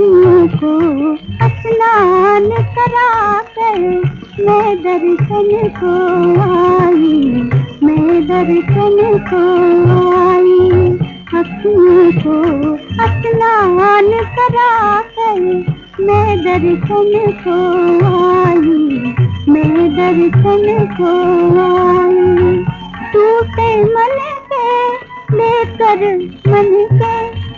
तुमको स्नान करा कर मैं दर्शन को आई, मैं दर्शन को आई। अपनी को स्नान करा कर मैं दर्शन को आई, मैं दर्शन को आई। टूटे मन के लेकर मन के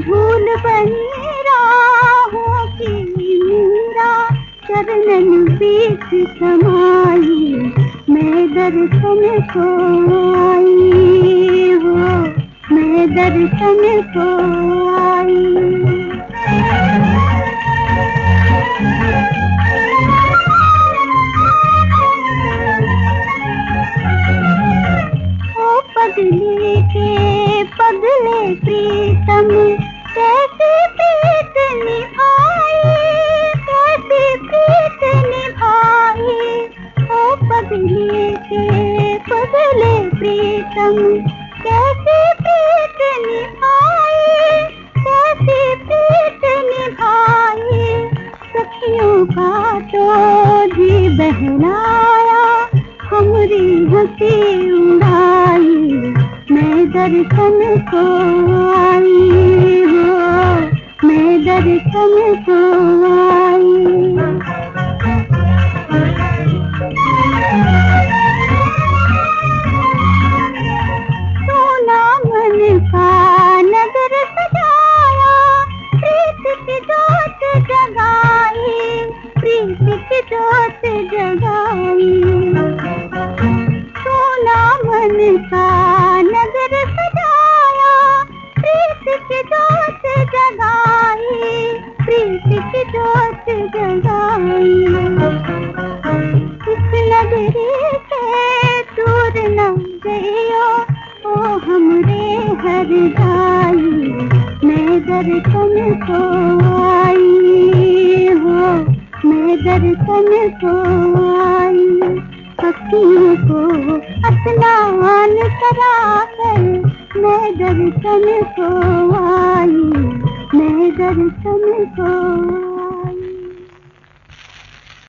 भूल बनी चरणन समाई। मैं दर्शन को आई हो मैं दर्शन को आई। पगले के पगले प्रीतम कैसे प्रीत निभाए कैसे प्रीत निभाए सखियों का तो जी बहलाया हमरी हँसी उड़ाई मैं दर्शन को आई हो, मैं दर्शन को आई जगाई। सोना मन का नगर सजाया, प्रीत की जोत जगाई, प्रीत की जोत जगाई। इस नगरी दूर न गयो ओ हमरे हर जाई मैं दर्शन को दर्शन को आई सखियों को स्नान करा कर मैं दर्शन को आई मैं दर्शन को